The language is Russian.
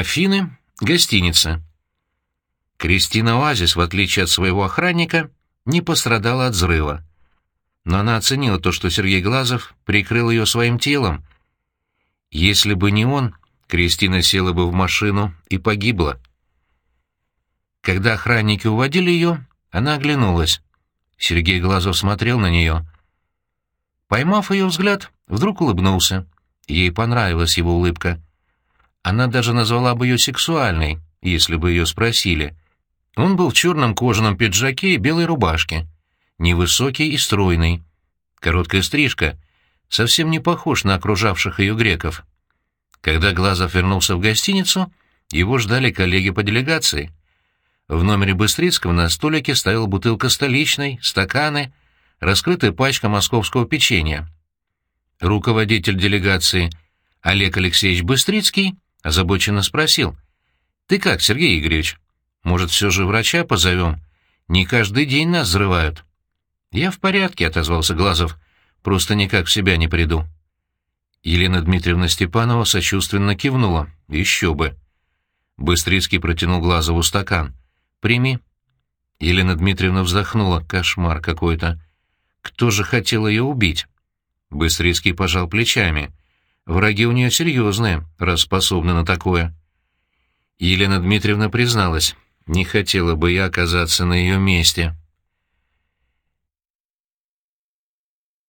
Афины — гостиница. Кристина Оазис, в отличие от своего охранника, не пострадала от взрыва. Но она оценила то, что Сергей Глазов прикрыл ее своим телом. Если бы не он, Кристина села бы в машину и погибла. Когда охранники уводили ее, она оглянулась. Сергей Глазов смотрел на нее. Поймав ее взгляд, вдруг улыбнулся. Ей понравилась его улыбка. Она даже назвала бы ее сексуальной, если бы ее спросили. Он был в черном кожаном пиджаке и белой рубашке. Невысокий и стройный. Короткая стрижка. Совсем не похож на окружавших ее греков. Когда Глазов вернулся в гостиницу, его ждали коллеги по делегации. В номере Быстрицкого на столике стояла бутылка столичной, стаканы, раскрытая пачка московского печенья. Руководитель делегации Олег Алексеевич Быстрицкий озабоченно спросил. «Ты как, Сергей Игоревич? Может, все же врача позовем? Не каждый день нас взрывают». «Я в порядке», — отозвался Глазов. «Просто никак в себя не приду». Елена Дмитриевна Степанова сочувственно кивнула. «Еще бы». Быстрицкий протянул Глазову стакан. «Прими». Елена Дмитриевна вздохнула. «Кошмар какой-то. Кто же хотел ее убить?» Быстрицкий пожал плечами. «Враги у нее серьезные, раз способны на такое». Елена Дмитриевна призналась. «Не хотела бы я оказаться на ее месте».